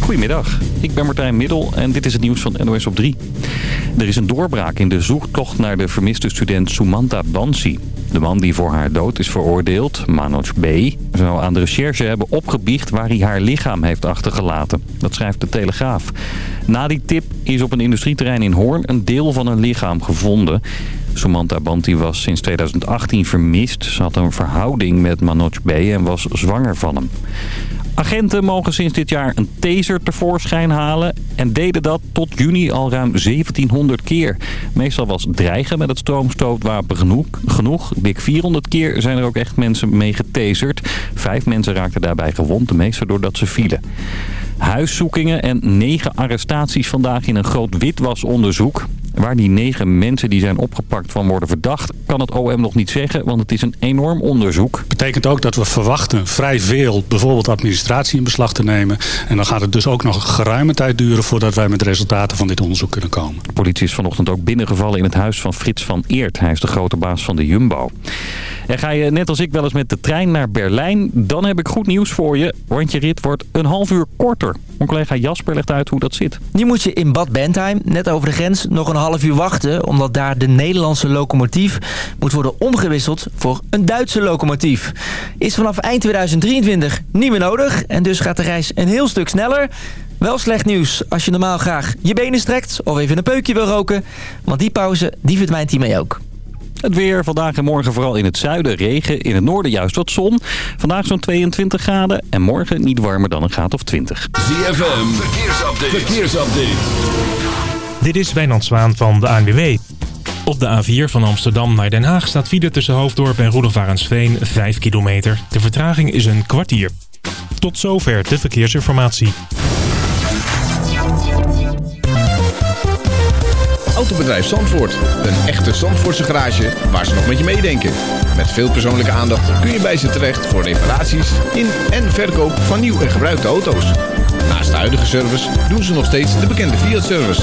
Goedemiddag, ik ben Martijn Middel en dit is het nieuws van NOS op 3. Er is een doorbraak in de zoektocht naar de vermiste student Sumanta Bansi. De man die voor haar dood is veroordeeld, Manoj B., zou aan de recherche hebben opgebiecht waar hij haar lichaam heeft achtergelaten. Dat schrijft de Telegraaf. Na die tip is op een industrieterrein in Hoorn een deel van een lichaam gevonden. Sumanta Banti was sinds 2018 vermist. Ze had een verhouding met Manoj B. en was zwanger van hem. Agenten mogen sinds dit jaar een taser tevoorschijn halen en deden dat tot juni al ruim 1700 keer. Meestal was dreigen met het stroomstootwapen genoeg. genoeg. Dik 400 keer zijn er ook echt mensen mee getaserd. Vijf mensen raakten daarbij gewond, de meeste doordat ze vielen. Huiszoekingen en negen arrestaties vandaag in een groot witwasonderzoek. Waar die negen mensen die zijn opgepakt van worden verdacht... kan het OM nog niet zeggen, want het is een enorm onderzoek. betekent ook dat we verwachten vrij veel, bijvoorbeeld administratie in beslag te nemen. En dan gaat het dus ook nog geruime tijd duren... voordat wij met resultaten van dit onderzoek kunnen komen. De politie is vanochtend ook binnengevallen in het huis van Frits van Eert. Hij is de grote baas van de Jumbo. En ga je net als ik wel eens met de trein naar Berlijn... dan heb ik goed nieuws voor je, want je rit wordt een half uur korter. Mijn collega Jasper legt uit hoe dat zit. Nu moet je in Bad Bentheim, net over de grens, nog een half uur wachten... omdat daar de Nederlandse locomotief moet worden omgewisseld voor een Duitse locomotief. Is vanaf eind 2023 niet meer nodig en dus gaat de reis een heel stuk sneller... Wel slecht nieuws als je normaal graag je benen strekt of even een peukje wil roken. Want die pauze, die verdwijnt hiermee ook. Het weer vandaag en morgen vooral in het zuiden regen. In het noorden juist wat zon. Vandaag zo'n 22 graden en morgen niet warmer dan een graad of 20. ZFM, verkeersupdate. verkeersupdate. Dit is Wijnand Zwaan van de ANWB. Op de A4 van Amsterdam naar Den Haag staat file tussen Hoofddorp en Roelofarensveen 5 kilometer. De vertraging is een kwartier. Tot zover de verkeersinformatie. Autobedrijf Zandvoort. Een echte Zandvoortse garage waar ze nog met je meedenken. Met veel persoonlijke aandacht kun je bij ze terecht voor reparaties in en verkoop van nieuw en gebruikte auto's. Naast de huidige service doen ze nog steeds de bekende Fiat-service.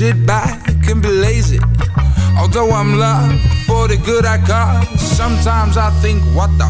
Sit back and be lazy. Although I'm loved for the good I got, sometimes I think, what the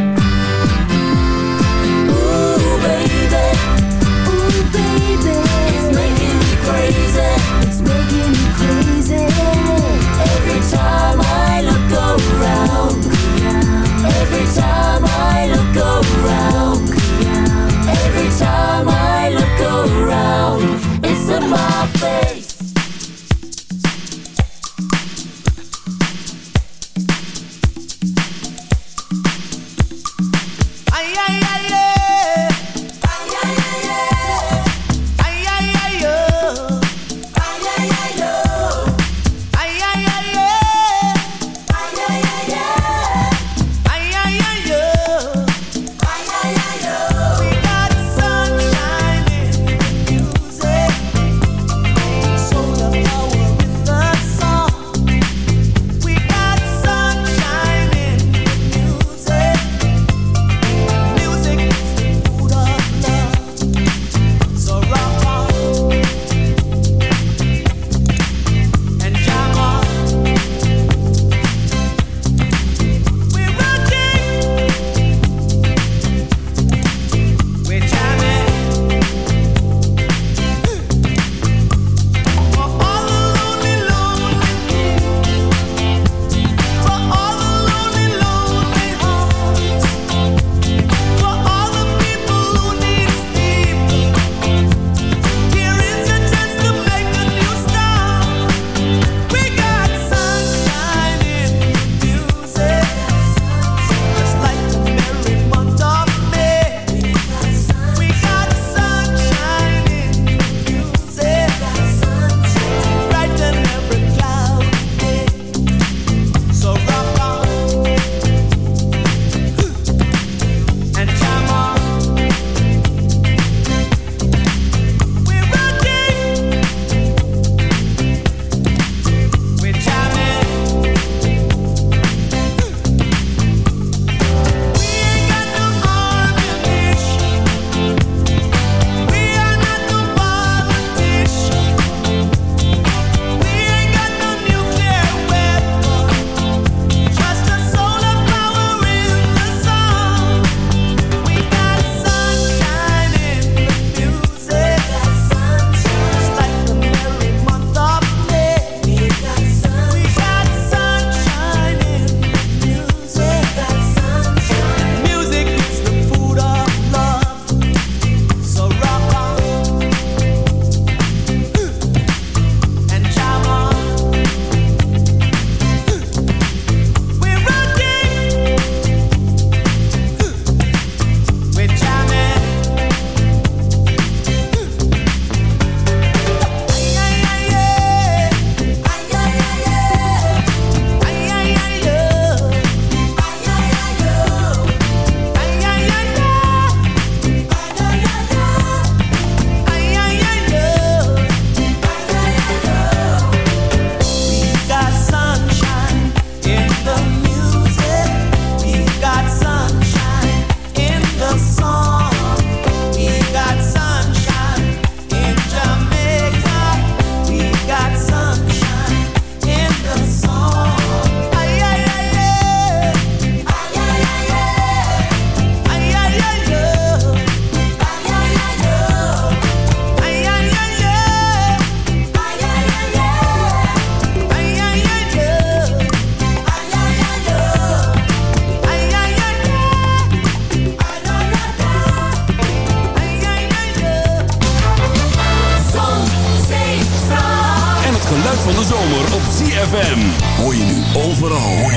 Hoor je nu overal.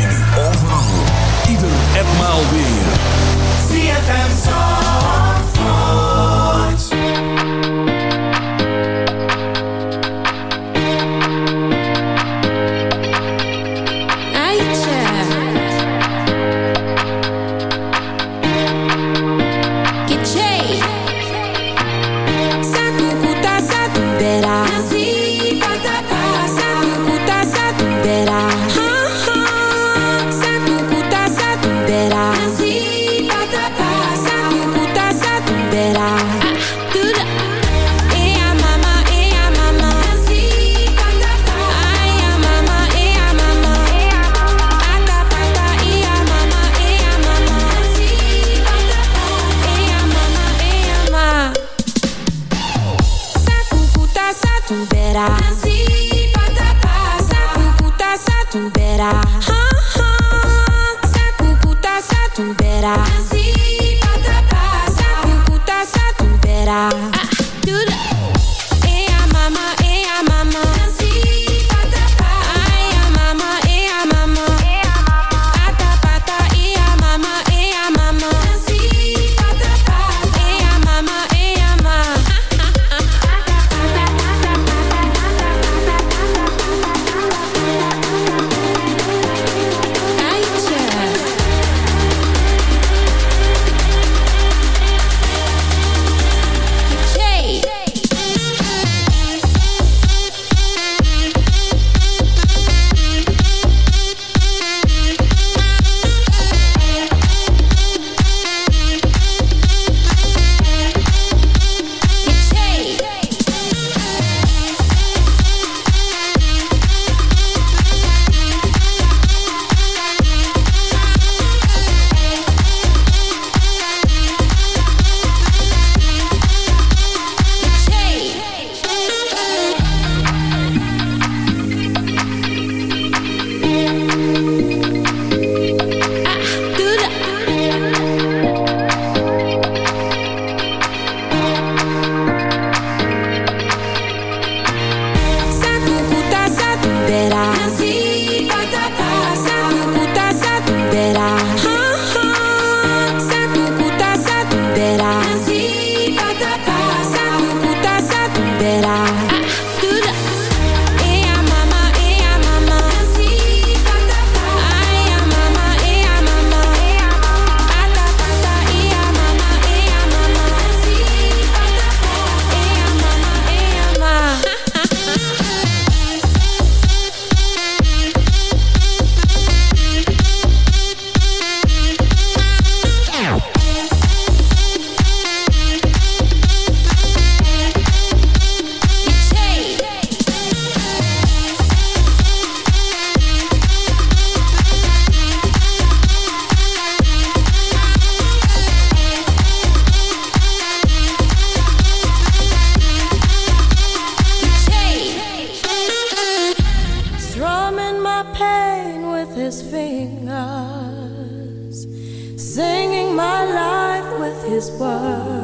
this world.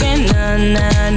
again, na na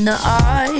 in the eye.